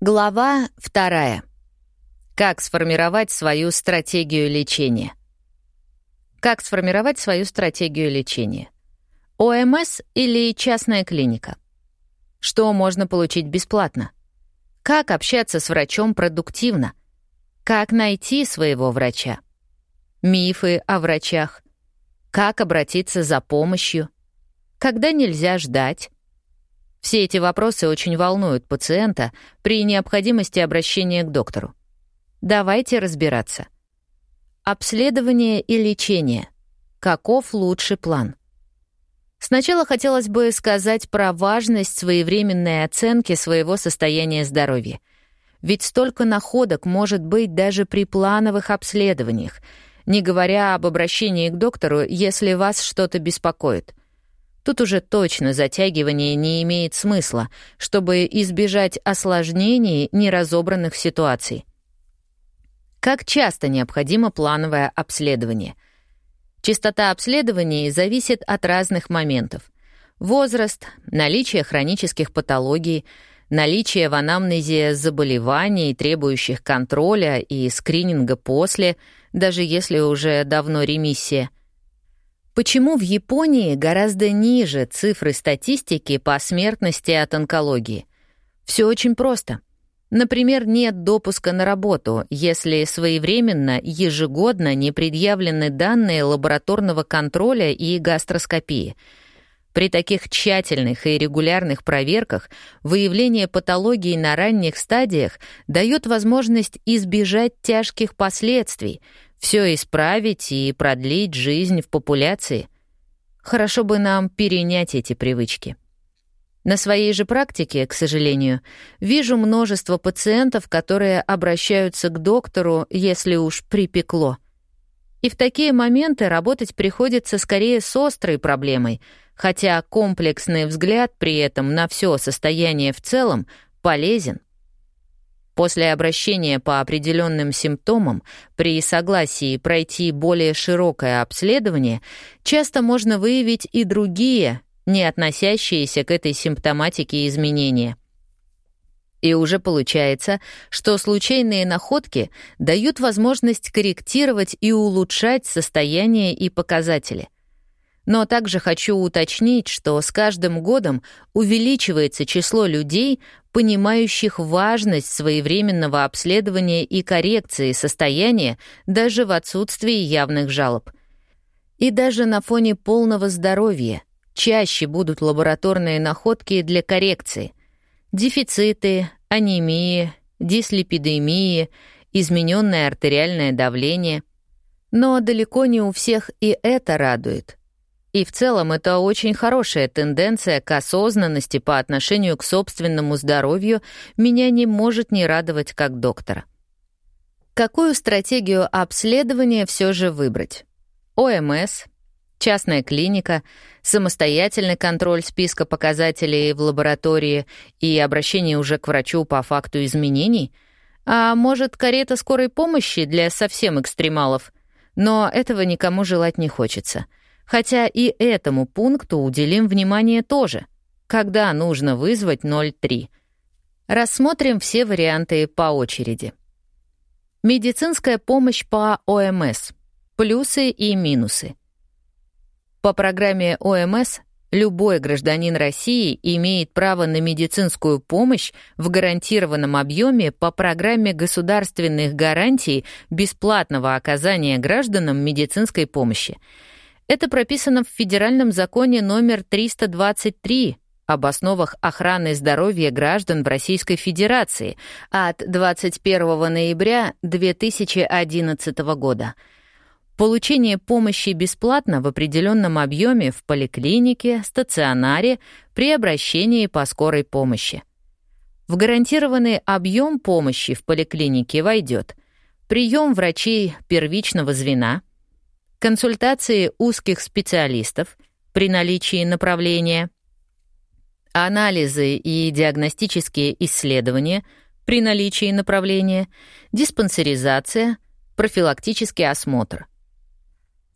Глава вторая. Как сформировать свою стратегию лечения? Как сформировать свою стратегию лечения? ОМС или частная клиника? Что можно получить бесплатно? Как общаться с врачом продуктивно? Как найти своего врача? Мифы о врачах. Как обратиться за помощью? Когда нельзя ждать? Все эти вопросы очень волнуют пациента при необходимости обращения к доктору. Давайте разбираться. Обследование и лечение. Каков лучший план? Сначала хотелось бы сказать про важность своевременной оценки своего состояния здоровья. Ведь столько находок может быть даже при плановых обследованиях, не говоря об обращении к доктору, если вас что-то беспокоит — Тут уже точно затягивание не имеет смысла, чтобы избежать осложнений неразобранных ситуаций. Как часто необходимо плановое обследование? Частота обследований зависит от разных моментов. Возраст, наличие хронических патологий, наличие в анамнезе заболеваний, требующих контроля и скрининга после, даже если уже давно ремиссия — Почему в Японии гораздо ниже цифры статистики по смертности от онкологии? Все очень просто. Например, нет допуска на работу, если своевременно, ежегодно не предъявлены данные лабораторного контроля и гастроскопии. При таких тщательных и регулярных проверках выявление патологии на ранних стадиях дает возможность избежать тяжких последствий — все исправить и продлить жизнь в популяции. Хорошо бы нам перенять эти привычки. На своей же практике, к сожалению, вижу множество пациентов, которые обращаются к доктору, если уж припекло. И в такие моменты работать приходится скорее с острой проблемой, хотя комплексный взгляд при этом на все состояние в целом полезен. После обращения по определенным симптомам при согласии пройти более широкое обследование часто можно выявить и другие, не относящиеся к этой симптоматике изменения. И уже получается, что случайные находки дают возможность корректировать и улучшать состояние и показатели. Но также хочу уточнить, что с каждым годом увеличивается число людей, понимающих важность своевременного обследования и коррекции состояния даже в отсутствии явных жалоб. И даже на фоне полного здоровья чаще будут лабораторные находки для коррекции. Дефициты, анемии, дислипидемии, измененное артериальное давление. Но далеко не у всех и это радует. И в целом это очень хорошая тенденция к осознанности по отношению к собственному здоровью меня не может не радовать как доктора. Какую стратегию обследования все же выбрать? ОМС, частная клиника, самостоятельный контроль списка показателей в лаборатории и обращение уже к врачу по факту изменений? А может, карета скорой помощи для совсем экстремалов? Но этого никому желать не хочется — Хотя и этому пункту уделим внимание тоже, когда нужно вызвать 03. Рассмотрим все варианты по очереди. Медицинская помощь по ОМС. Плюсы и минусы. По программе ОМС любой гражданин России имеет право на медицинскую помощь в гарантированном объеме по программе государственных гарантий бесплатного оказания гражданам медицинской помощи — это прописано в Федеральном законе номер 323 об основах охраны здоровья граждан в Российской Федерации от 21 ноября 2011 года. Получение помощи бесплатно в определенном объеме в поликлинике, стационаре, при обращении по скорой помощи. В гарантированный объем помощи в поликлинике войдет прием врачей первичного звена, консультации узких специалистов при наличии направления, анализы и диагностические исследования при наличии направления, диспансеризация, профилактический осмотр.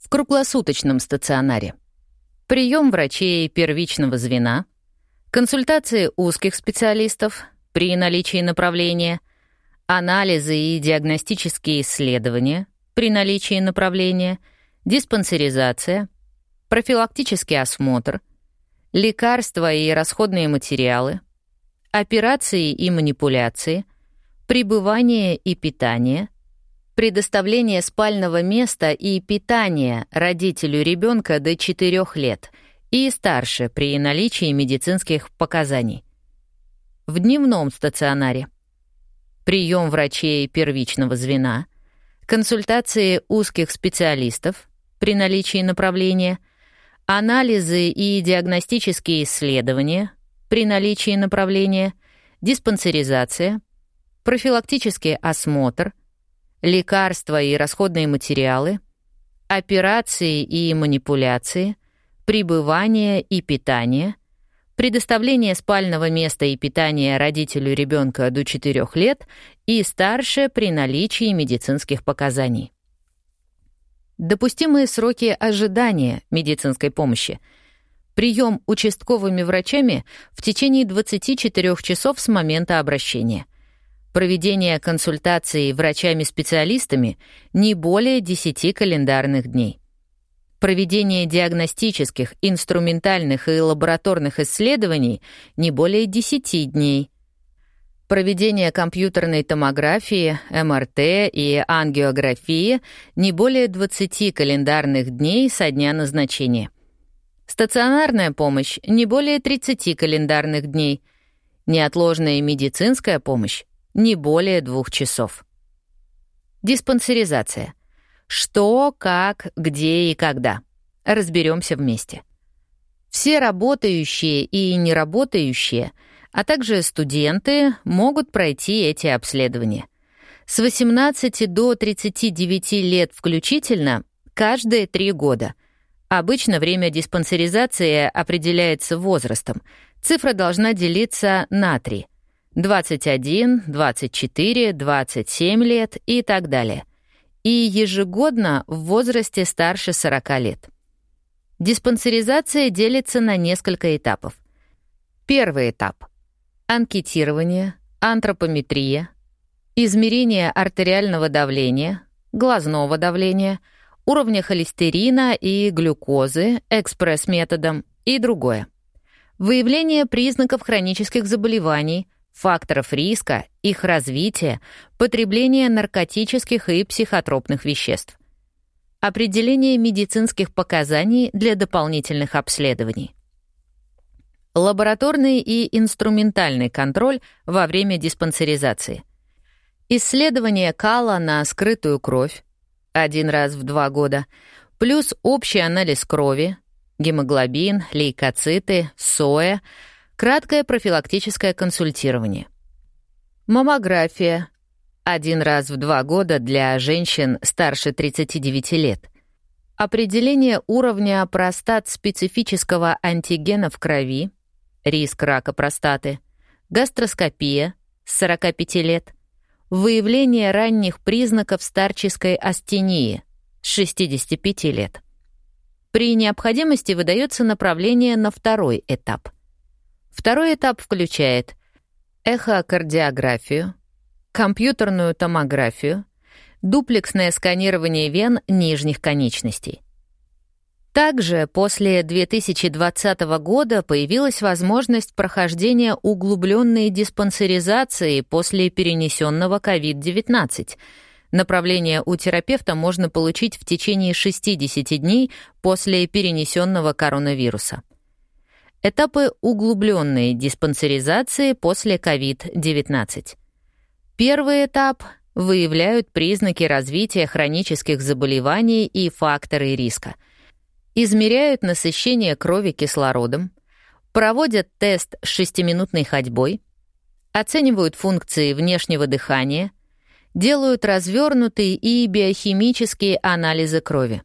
В круглосуточном стационаре прием врачей первичного звена, консультации узких специалистов, при наличии направления, анализы и диагностические исследования при наличии направления, диспансеризация, профилактический осмотр, лекарства и расходные материалы, операции и манипуляции, пребывание и питание, предоставление спального места и питания родителю ребенка до 4 лет и старше при наличии медицинских показаний. В дневном стационаре. Прием врачей первичного звена, консультации узких специалистов при наличии направления, анализы и диагностические исследования при наличии направления, диспансеризация, профилактический осмотр, лекарства и расходные материалы, операции и манипуляции, пребывание и питание, предоставление спального места и питания родителю ребенка до 4 лет и старше при наличии медицинских показаний. Допустимые сроки ожидания медицинской помощи — Прием участковыми врачами в течение 24 часов с момента обращения. Проведение консультаций врачами-специалистами не более 10 календарных дней. Проведение диагностических, инструментальных и лабораторных исследований не более 10 дней. Проведение компьютерной томографии, МРТ и ангиографии не более 20 календарных дней со дня назначения — Стационарная помощь — не более 30 календарных дней. Неотложная медицинская помощь — не более двух часов. Диспансеризация. Что, как, где и когда. Разберемся вместе. Все работающие и неработающие, а также студенты могут пройти эти обследования. С 18 до 39 лет включительно каждые три года — Обычно время диспансеризации определяется возрастом. Цифра должна делиться на 3. 21, 24, 27 лет и так далее. И ежегодно в возрасте старше 40 лет. Диспансеризация делится на несколько этапов. Первый этап — анкетирование, антропометрия, измерение артериального давления, глазного давления — уровня холестерина и глюкозы экспресс-методом и другое. Выявление признаков хронических заболеваний, факторов риска, их развития, потребление наркотических и психотропных веществ. Определение медицинских показаний для дополнительных обследований. Лабораторный и инструментальный контроль во время диспансеризации. Исследование кала на скрытую кровь, один раз в два года, плюс общий анализ крови, гемоглобин, лейкоциты, соя, краткое профилактическое консультирование. Маммография. Один раз в два года для женщин старше 39 лет. Определение уровня простат специфического антигена в крови, риск рака простаты, гастроскопия с 45 лет — выявление ранних признаков старческой астении с 65 лет. При необходимости выдается направление на второй этап. Второй этап включает эхокардиографию, компьютерную томографию, дуплексное сканирование вен нижних конечностей. Также после 2020 года появилась возможность прохождения углубленной диспансеризации после перенесенного COVID-19. Направление у терапевта можно получить в течение 60 дней после перенесенного коронавируса. Этапы углубленной диспансеризации после COVID-19. Первый этап выявляют признаки развития хронических заболеваний и факторы риска — измеряют насыщение крови кислородом, проводят тест с шестиминутной ходьбой, оценивают функции внешнего дыхания, делают развернутые и биохимические анализы крови,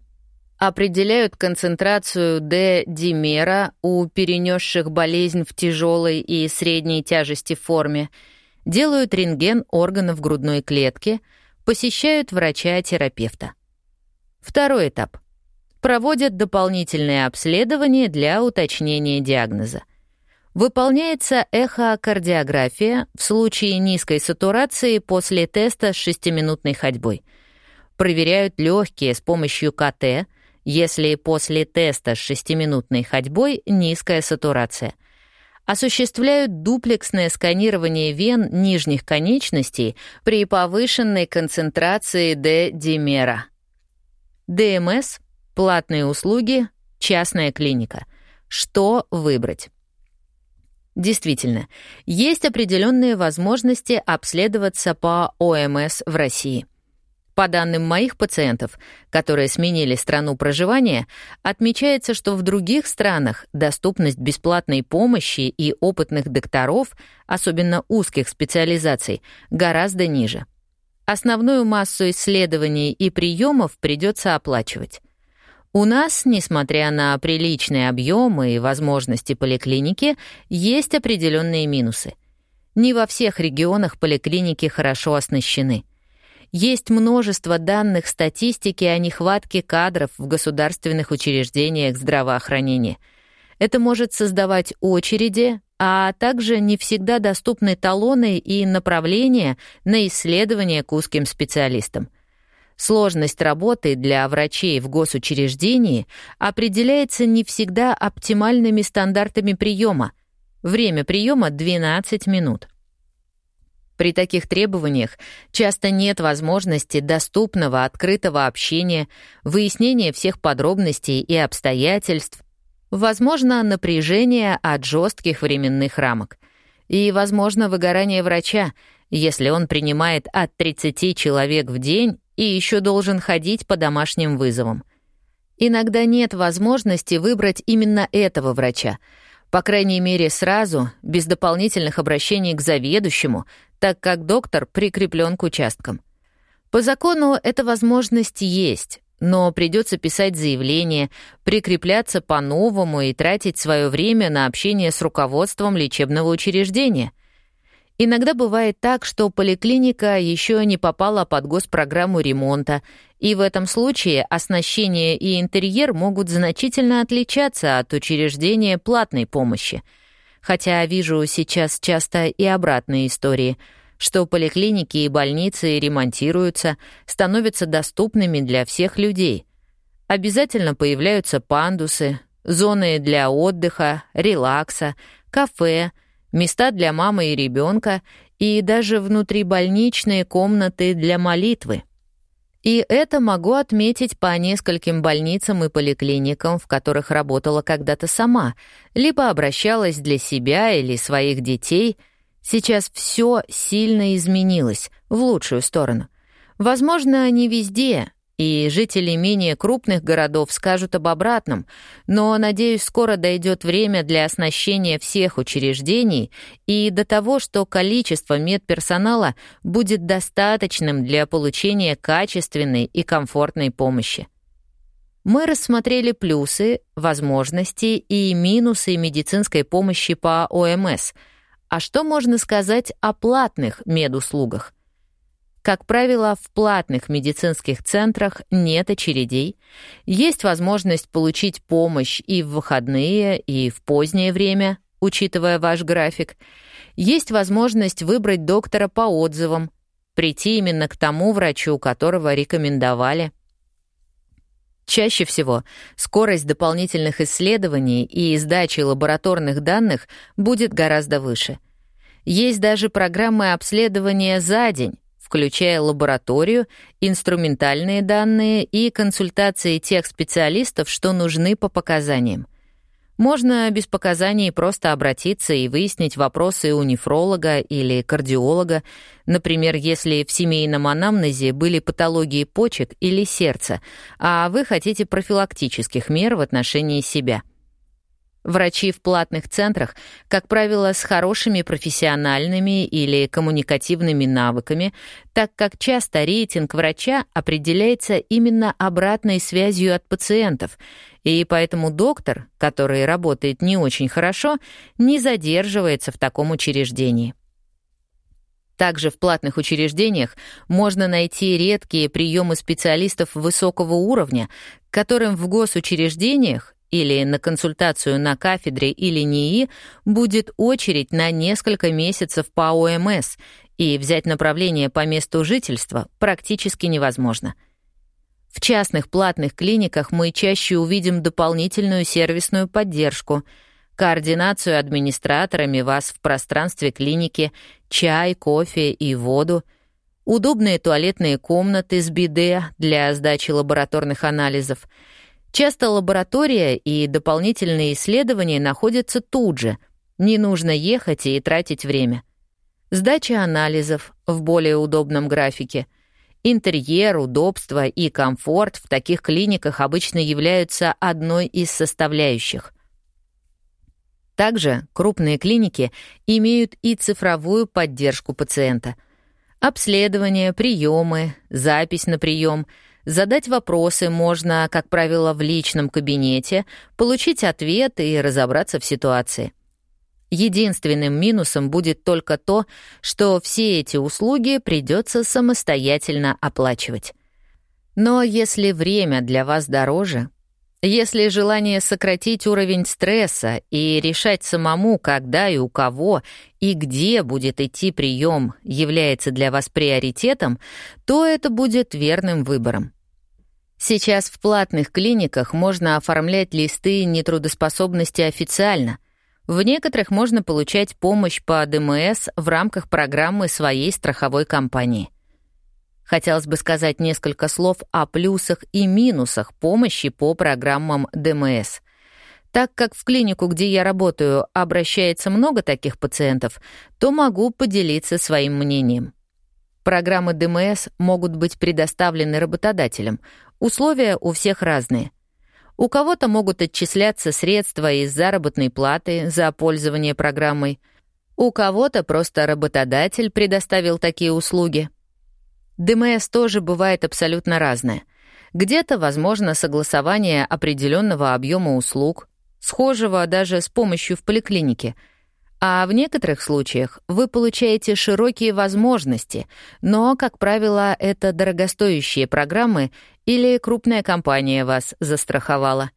определяют концентрацию D-димера у перенесших болезнь в тяжелой и средней тяжести форме, делают рентген органов грудной клетки, посещают врача-терапевта. Второй этап — проводят дополнительные обследования для уточнения диагноза. Выполняется эхокардиография в случае низкой сатурации после теста с 6-минутной ходьбой. Проверяют легкие с помощью КТ, если после теста с 6-минутной ходьбой низкая сатурация. Осуществляют дуплексное сканирование вен нижних конечностей при повышенной концентрации D-димера. ДМС, платные услуги, частная клиника. Что выбрать? Действительно, есть определенные возможности обследоваться по ОМС в России. По данным моих пациентов, которые сменили страну проживания, отмечается, что в других странах доступность бесплатной помощи и опытных докторов, особенно узких специализаций, гораздо ниже. Основную массу исследований и приемов придется оплачивать. У нас, несмотря на приличные объемы и возможности поликлиники, есть определенные минусы. Не во всех регионах поликлиники хорошо оснащены. Есть множество данных статистики о нехватке кадров в государственных учреждениях здравоохранения. Это может создавать очереди, а также не всегда доступны талоны и направления на исследования к узким специалистам. Сложность работы для врачей в госучреждении определяется не всегда оптимальными стандартами приема. Время приема 12 минут. При таких требованиях часто нет возможности доступного открытого общения, выяснения всех подробностей и обстоятельств, возможно напряжение от жестких временных рамок и, возможно, выгорание врача, если он принимает от 30 человек в день и еще должен ходить по домашним вызовам. Иногда нет возможности выбрать именно этого врача, по крайней мере сразу, без дополнительных обращений к заведующему, так как доктор прикреплен к участкам. По закону эта возможность есть, но придется писать заявление, прикрепляться по-новому и тратить свое время на общение с руководством лечебного учреждения — Иногда бывает так, что поликлиника еще не попала под госпрограмму ремонта, и в этом случае оснащение и интерьер могут значительно отличаться от учреждения платной помощи. Хотя вижу сейчас часто и обратные истории, что поликлиники и больницы ремонтируются, становятся доступными для всех людей. Обязательно появляются пандусы, зоны для отдыха, релакса, кафе — места для мамы и ребенка и даже внутрибольничные комнаты для молитвы. И это могу отметить по нескольким больницам и поликлиникам, в которых работала когда-то сама, либо обращалась для себя или своих детей. Сейчас все сильно изменилось в лучшую сторону. Возможно, не везде, и жители менее крупных городов скажут об обратном, но, надеюсь, скоро дойдет время для оснащения всех учреждений и до того, что количество медперсонала будет достаточным для получения качественной и комфортной помощи. Мы рассмотрели плюсы, возможности и минусы медицинской помощи по ОМС. А что можно сказать о платных медуслугах? Как правило, в платных медицинских центрах нет очередей. Есть возможность получить помощь и в выходные, и в позднее время, учитывая ваш график. Есть возможность выбрать доктора по отзывам, прийти именно к тому врачу, которого рекомендовали. Чаще всего скорость дополнительных исследований и сдачи лабораторных данных будет гораздо выше. Есть даже программы обследования за день, включая лабораторию, инструментальные данные и консультации тех специалистов, что нужны по показаниям. Можно без показаний просто обратиться и выяснить вопросы у нефролога или кардиолога, например, если в семейном анамнезе были патологии почек или сердца, а вы хотите профилактических мер в отношении себя — Врачи в платных центрах, как правило, с хорошими профессиональными или коммуникативными навыками, так как часто рейтинг врача определяется именно обратной связью от пациентов, и поэтому доктор, который работает не очень хорошо, не задерживается в таком учреждении. Также в платных учреждениях можно найти редкие приемы специалистов высокого уровня, которым в госучреждениях или на консультацию на кафедре или НИИ будет очередь на несколько месяцев по ОМС, и взять направление по месту жительства практически невозможно. В частных платных клиниках мы чаще увидим дополнительную сервисную поддержку, координацию администраторами вас в пространстве клиники, чай, кофе и воду, удобные туалетные комнаты с биде для сдачи лабораторных анализов. Часто лаборатория и дополнительные исследования находятся тут же. Не нужно ехать и тратить время. Сдача анализов в более удобном графике — Интерьер, удобство и комфорт в таких клиниках обычно являются одной из составляющих. Также крупные клиники имеют и цифровую поддержку пациента. Обследование, приемы, запись на прием. Задать вопросы можно, как правило, в личном кабинете, получить ответы и разобраться в ситуации. Единственным минусом будет только то, что все эти услуги придется самостоятельно оплачивать. Но если время для вас дороже, если желание сократить уровень стресса и решать самому, когда и у кого и где будет идти прием, является для вас приоритетом, то это будет верным выбором. Сейчас в платных клиниках можно оформлять листы нетрудоспособности официально, в некоторых можно получать помощь по ДМС в рамках программы своей страховой компании. Хотелось бы сказать несколько слов о плюсах и минусах помощи по программам ДМС. Так как в клинику, где я работаю, обращается много таких пациентов, то могу поделиться своим мнением. Программы ДМС могут быть предоставлены работодателем. Условия у всех разные. У кого-то могут отчисляться средства из заработной платы за пользование программой. У кого-то просто работодатель предоставил такие услуги. ДМС тоже бывает абсолютно разное. Где-то возможно согласование определенного объема услуг, схожего даже с помощью в поликлинике — а в некоторых случаях вы получаете широкие возможности, но, как правило, это дорогостоящие программы или крупная компания вас застраховала.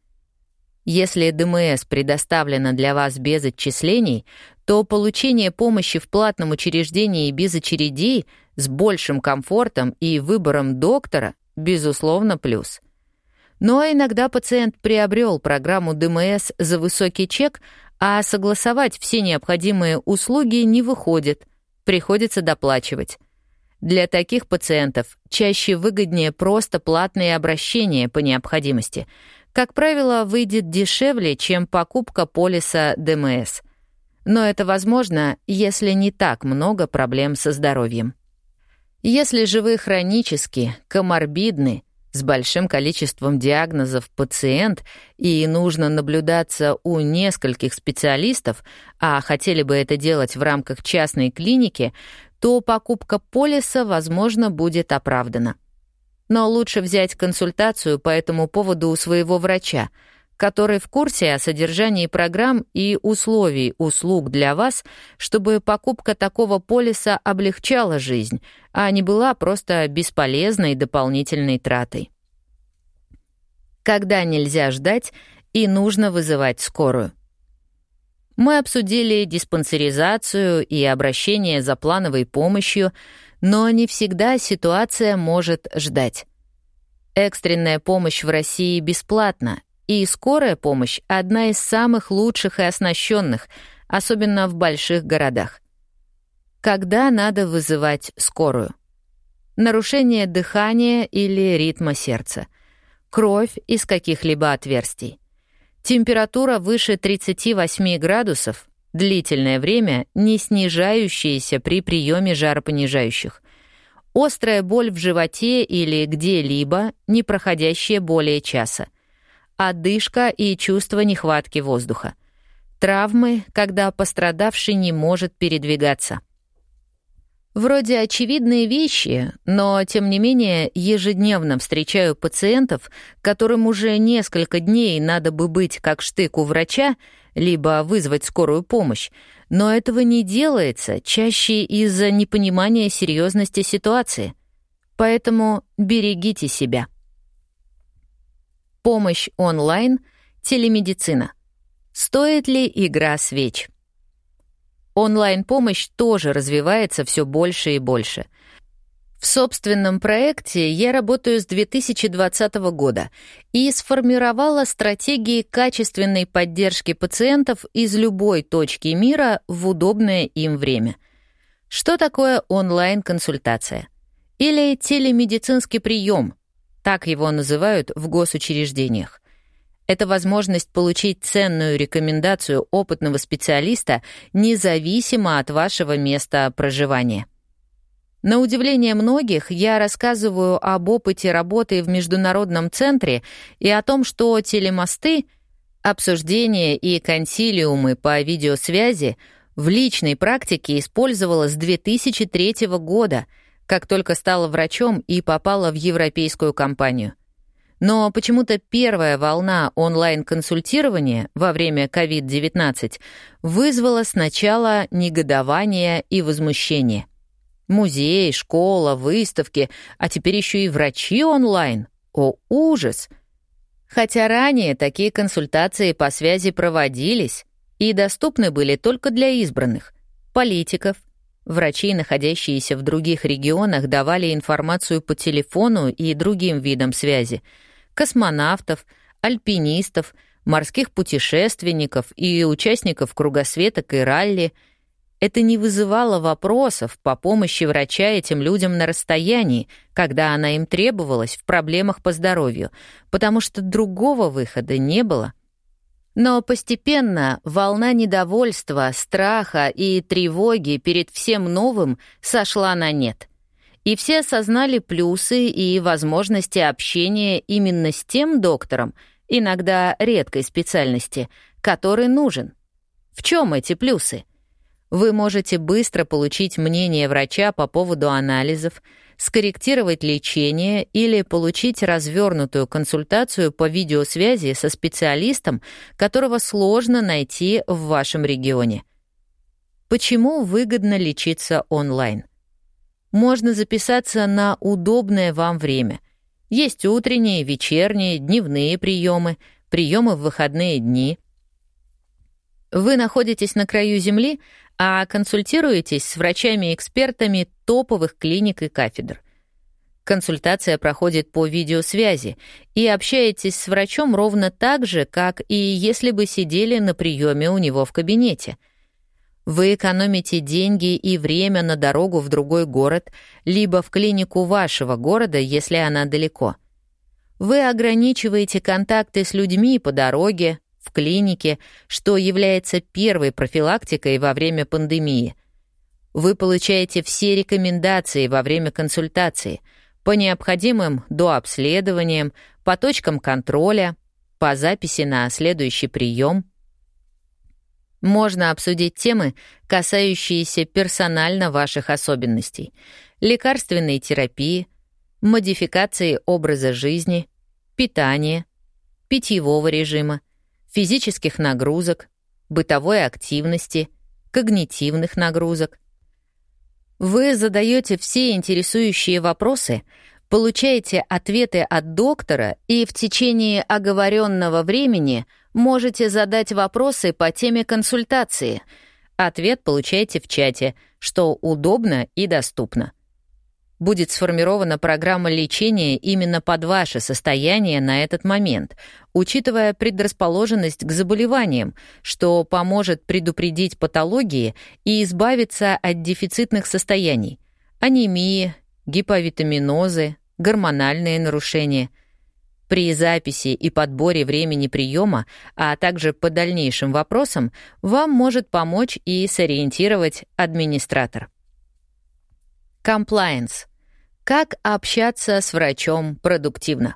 Если ДМС предоставлена для вас без отчислений, то получение помощи в платном учреждении без очередей с большим комфортом и выбором доктора, безусловно, плюс. Но иногда пациент приобрел программу ДМС за высокий чек, а согласовать все необходимые услуги не выходит, приходится доплачивать. Для таких пациентов чаще выгоднее просто платные обращения по необходимости. Как правило, выйдет дешевле, чем покупка полиса ДМС. Но это возможно, если не так много проблем со здоровьем. Если же вы хронически, коморбидны, с большим количеством диагнозов пациент и нужно наблюдаться у нескольких специалистов, а хотели бы это делать в рамках частной клиники, то покупка полиса, возможно, будет оправдана. Но лучше взять консультацию по этому поводу у своего врача, который в курсе о содержании программ и условий услуг для вас, чтобы покупка такого полиса облегчала жизнь, а не была просто бесполезной дополнительной тратой. Когда нельзя ждать и нужно вызывать скорую. Мы обсудили диспансеризацию и обращение за плановой помощью, но не всегда ситуация может ждать. Экстренная помощь в России бесплатна, и скорая помощь — одна из самых лучших и оснащенных, особенно в больших городах. Когда надо вызывать скорую? Нарушение дыхания или ритма сердца. Кровь из каких-либо отверстий. Температура выше 38 градусов, длительное время не снижающаяся при приеме жаропонижающих. Острая боль в животе или где-либо, не проходящая более часа. Одышка и чувство нехватки воздуха. Травмы, когда пострадавший не может передвигаться. Вроде очевидные вещи, но, тем не менее, ежедневно встречаю пациентов, которым уже несколько дней надо бы быть как штык у врача, либо вызвать скорую помощь, но этого не делается чаще из-за непонимания серьезности ситуации. Поэтому берегите себя. Помощь онлайн Телемедицина. Стоит ли игра свеч? Онлайн-помощь тоже развивается все больше и больше. В собственном проекте я работаю с 2020 года и сформировала стратегии качественной поддержки пациентов из любой точки мира в удобное им время. Что такое онлайн-консультация? Или телемедицинский прием, так его называют в госучреждениях. Это возможность получить ценную рекомендацию опытного специалиста независимо от вашего места проживания. На удивление многих я рассказываю об опыте работы в международном центре и о том, что телемосты, обсуждения и консилиумы по видеосвязи в личной практике использовала с 2003 года, как только стала врачом и попала в европейскую компанию. Но почему-то первая волна онлайн-консультирования во время COVID-19 вызвала сначала негодование и возмущение. Музей, школа, выставки, а теперь еще и врачи онлайн. О, ужас! Хотя ранее такие консультации по связи проводились и доступны были только для избранных — политиков, Врачи, находящиеся в других регионах, давали информацию по телефону и другим видам связи — космонавтов, альпинистов, морских путешественников и участников кругосветок и ралли. Это не вызывало вопросов по помощи врача этим людям на расстоянии, когда она им требовалась в проблемах по здоровью, потому что другого выхода не было. Но постепенно волна недовольства, страха и тревоги перед всем новым сошла на нет и все осознали плюсы и возможности общения именно с тем доктором, иногда редкой специальности, который нужен. В чем эти плюсы? Вы можете быстро получить мнение врача по поводу анализов, скорректировать лечение или получить развернутую консультацию по видеосвязи со специалистом, которого сложно найти в вашем регионе. Почему выгодно лечиться онлайн? можно записаться на удобное вам время. Есть утренние, вечерние, дневные приемы, приемы в выходные дни. Вы находитесь на краю земли, а консультируетесь с врачами-экспертами топовых клиник и кафедр. Консультация проходит по видеосвязи, и общаетесь с врачом ровно так же, как и если бы сидели на приеме у него в кабинете — вы экономите деньги и время на дорогу в другой город, либо в клинику вашего города, если она далеко. Вы ограничиваете контакты с людьми по дороге, в клинике, что является первой профилактикой во время пандемии. Вы получаете все рекомендации во время консультации по необходимым дообследованиям, по точкам контроля, по записи на следующий прием — можно обсудить темы, касающиеся персонально ваших особенностей, лекарственной терапии, модификации образа жизни, питания, питьевого режима, физических нагрузок, бытовой активности, когнитивных нагрузок. Вы задаете все интересующие вопросы, получаете ответы от доктора и в течение оговоренного времени — Можете задать вопросы по теме консультации. Ответ получаете в чате, что удобно и доступно. Будет сформирована программа лечения именно под ваше состояние на этот момент, учитывая предрасположенность к заболеваниям, что поможет предупредить патологии и избавиться от дефицитных состояний — анемии, гиповитаминозы, гормональные нарушения — при записи и подборе времени приема, а также по дальнейшим вопросам, вам может помочь и сориентировать администратор. Compliance. Как общаться с врачом продуктивно?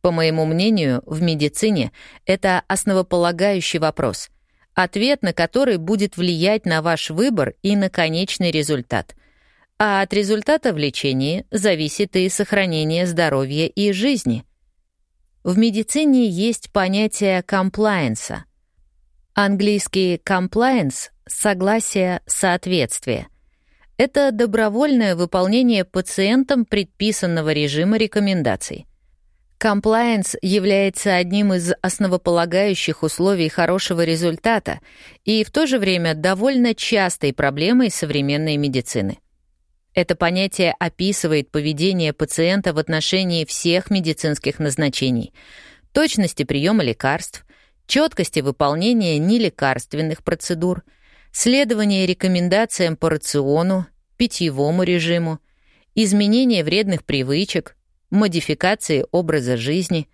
По моему мнению, в медицине это основополагающий вопрос, ответ на который будет влиять на ваш выбор и на конечный результат — а от результата в лечении зависит и сохранение здоровья и жизни. В медицине есть понятие комплайенса. Английский compliance — согласие, соответствие. Это добровольное выполнение пациентам предписанного режима рекомендаций. Комплайенс является одним из основополагающих условий хорошего результата и в то же время довольно частой проблемой современной медицины. Это понятие описывает поведение пациента в отношении всех медицинских назначений, точности приема лекарств, четкости выполнения нелекарственных процедур, следование рекомендациям по рациону, питьевому режиму, изменение вредных привычек, модификации образа жизни.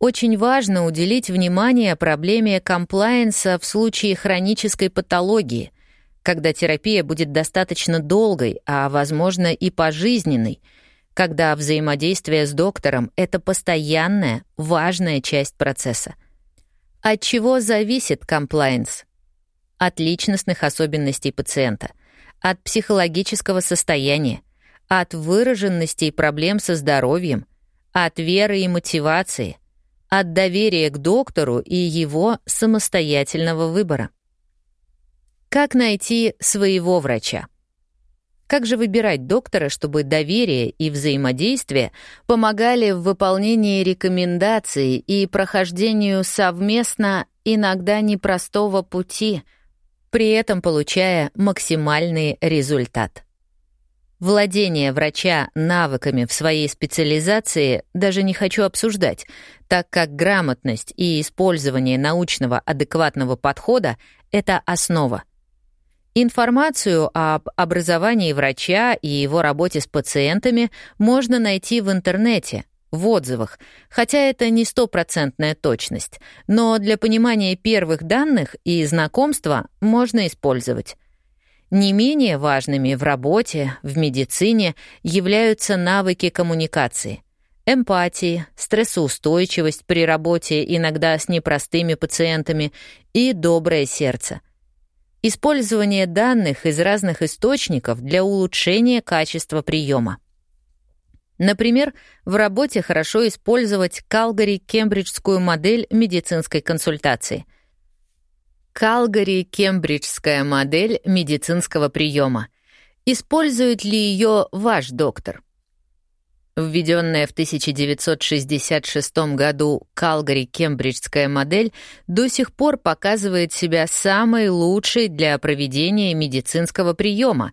Очень важно уделить внимание проблеме комплайенса в случае хронической патологии, когда терапия будет достаточно долгой, а, возможно, и пожизненной, когда взаимодействие с доктором — это постоянная, важная часть процесса. От чего зависит комплайенс? От личностных особенностей пациента, от психологического состояния, от выраженностей проблем со здоровьем, от веры и мотивации, от доверия к доктору и его самостоятельного выбора. Как найти своего врача? Как же выбирать доктора, чтобы доверие и взаимодействие помогали в выполнении рекомендаций и прохождению совместно иногда непростого пути, при этом получая максимальный результат? Владение врача навыками в своей специализации даже не хочу обсуждать, так как грамотность и использование научного адекватного подхода — это основа. Информацию об образовании врача и его работе с пациентами можно найти в интернете, в отзывах, хотя это не стопроцентная точность, но для понимания первых данных и знакомства можно использовать. Не менее важными в работе, в медицине являются навыки коммуникации, эмпатии, стрессоустойчивость при работе иногда с непростыми пациентами и доброе сердце. Использование данных из разных источников для улучшения качества приема. Например, в работе хорошо использовать Калгари-Кембриджскую модель медицинской консультации — Калгари-кембриджская модель медицинского приема. Использует ли ее ваш доктор? Введенная в 1966 году Калгари-кембриджская модель до сих пор показывает себя самой лучшей для проведения медицинского приема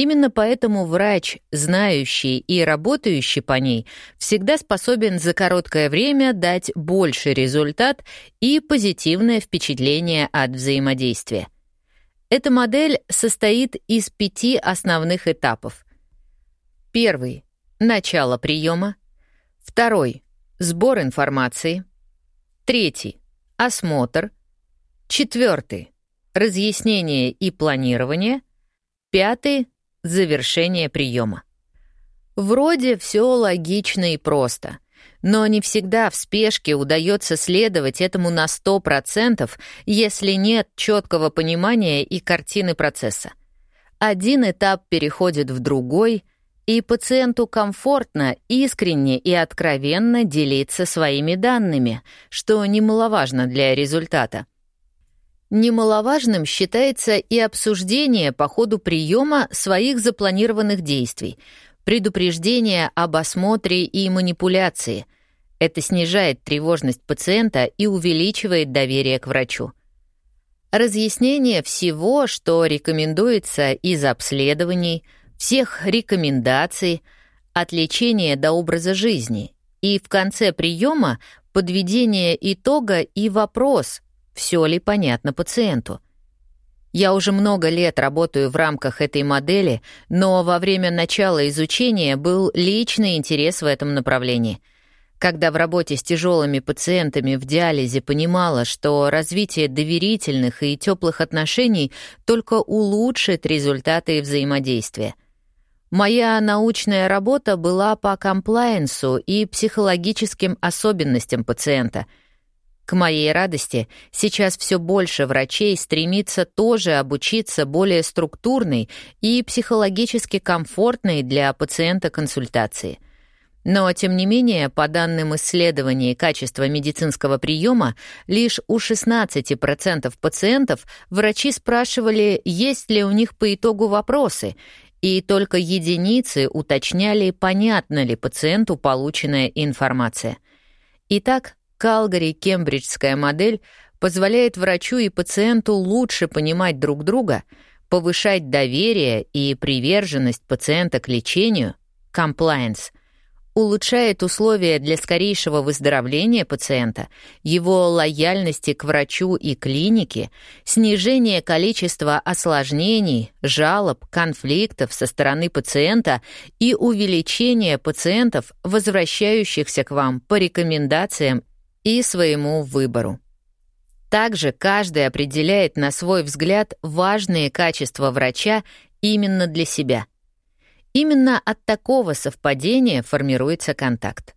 Именно поэтому врач, знающий и работающий по ней, всегда способен за короткое время дать больше результат и позитивное впечатление от взаимодействия. Эта модель состоит из пяти основных этапов. Первый — начало приема. Второй — сбор информации. Третий — осмотр. Четвертый — разъяснение и планирование. Пятый завершение приема. Вроде все логично и просто, но не всегда в спешке удается следовать этому на 100%, если нет четкого понимания и картины процесса. Один этап переходит в другой, и пациенту комфортно, искренне и откровенно делиться своими данными, что немаловажно для результата. Немаловажным считается и обсуждение по ходу приема своих запланированных действий, предупреждение об осмотре и манипуляции. Это снижает тревожность пациента и увеличивает доверие к врачу. Разъяснение всего, что рекомендуется из обследований, всех рекомендаций, от лечения до образа жизни. И в конце приема подведение итога и вопрос, все ли понятно пациенту. Я уже много лет работаю в рамках этой модели, но во время начала изучения был личный интерес в этом направлении. Когда в работе с тяжелыми пациентами в диализе понимала, что развитие доверительных и теплых отношений только улучшит результаты взаимодействия. Моя научная работа была по комплайенсу и психологическим особенностям пациента — к моей радости, сейчас все больше врачей стремится тоже обучиться более структурной и психологически комфортной для пациента консультации. Но, тем не менее, по данным исследований качества медицинского приема, лишь у 16% пациентов врачи спрашивали, есть ли у них по итогу вопросы, и только единицы уточняли, понятна ли пациенту полученная информация — Итак, Калгари-Кембриджская модель позволяет врачу и пациенту лучше понимать друг друга, повышать доверие и приверженность пациента к лечению, compliance, улучшает условия для скорейшего выздоровления пациента, его лояльности к врачу и клинике, снижение количества осложнений, жалоб, конфликтов со стороны пациента и увеличение пациентов, возвращающихся к вам по рекомендациям и своему выбору. Также каждый определяет на свой взгляд важные качества врача именно для себя. Именно от такого совпадения формируется контакт.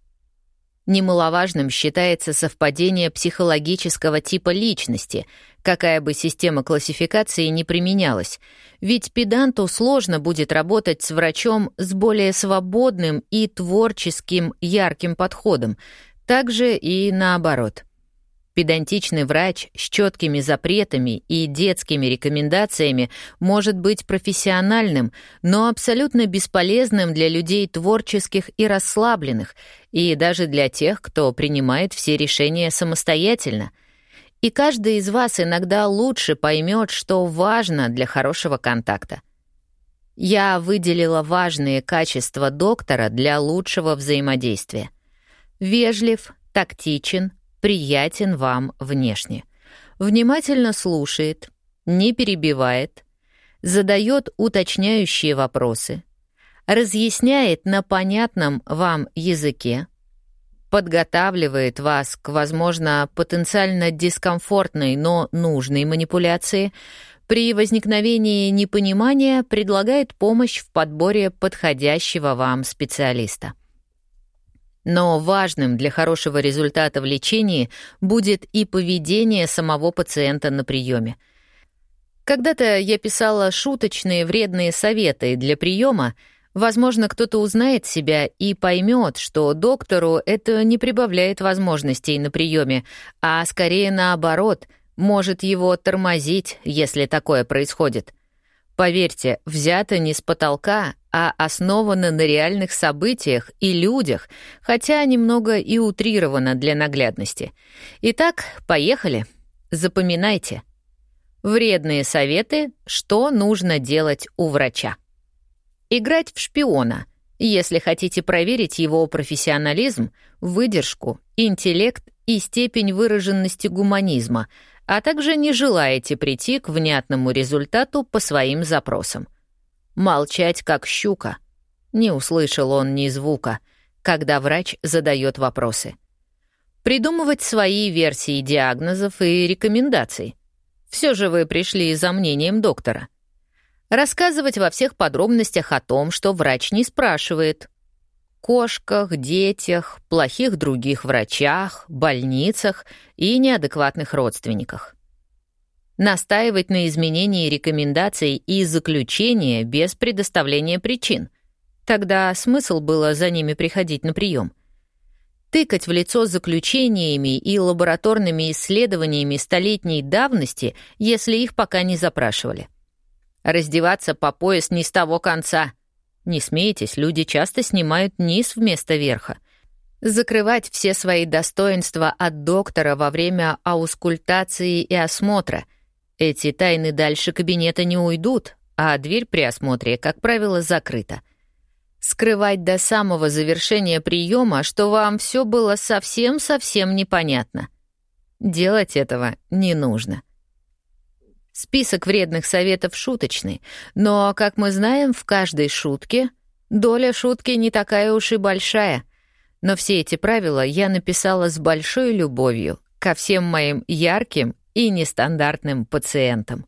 Немаловажным считается совпадение психологического типа личности, какая бы система классификации ни применялась, ведь педанту сложно будет работать с врачом с более свободным и творческим ярким подходом, также и наоборот — Педантичный врач с четкими запретами и детскими рекомендациями может быть профессиональным, но абсолютно бесполезным для людей творческих и расслабленных, и даже для тех, кто принимает все решения самостоятельно. И каждый из вас иногда лучше поймет, что важно для хорошего контакта. Я выделила важные качества доктора для лучшего взаимодействия. Вежлив, тактичен, приятен вам внешне. Внимательно слушает, не перебивает, задает уточняющие вопросы, разъясняет на понятном вам языке, подготавливает вас к, возможно, потенциально дискомфортной, но нужной манипуляции, при возникновении непонимания предлагает помощь в подборе подходящего вам специалиста. Но важным для хорошего результата в лечении будет и поведение самого пациента на приеме. Когда-то я писала шуточные вредные советы для приема, Возможно, кто-то узнает себя и поймет, что доктору это не прибавляет возможностей на приеме, а скорее наоборот, может его тормозить, если такое происходит. Поверьте, взято не с потолка, а основано на реальных событиях и людях, хотя немного и утрировано для наглядности. Итак, поехали. Запоминайте. Вредные советы, что нужно делать у врача. Играть в шпиона, если хотите проверить его профессионализм, выдержку, интеллект и степень выраженности гуманизма, а также не желаете прийти к внятному результату по своим запросам. Молчать, как щука. Не услышал он ни звука, когда врач задает вопросы. Придумывать свои версии диагнозов и рекомендаций. Все же вы пришли за мнением доктора. Рассказывать во всех подробностях о том, что врач не спрашивает. Кошках, детях, плохих других врачах, больницах и неадекватных родственниках настаивать на изменении рекомендаций и заключения без предоставления причин. Тогда смысл было за ними приходить на прием. Тыкать в лицо заключениями и лабораторными исследованиями столетней давности, если их пока не запрашивали. Раздеваться по пояс не с того конца. Не смейтесь, люди часто снимают низ вместо верха. Закрывать все свои достоинства от доктора во время аускультации и осмотра — эти тайны дальше кабинета не уйдут, а дверь при осмотре, как правило, закрыта. Скрывать до самого завершения приема, что вам все было совсем-совсем непонятно. Делать этого не нужно. Список вредных советов шуточный, но, как мы знаем, в каждой шутке доля шутки не такая уж и большая. Но все эти правила я написала с большой любовью ко всем моим ярким и нестандартным пациентам.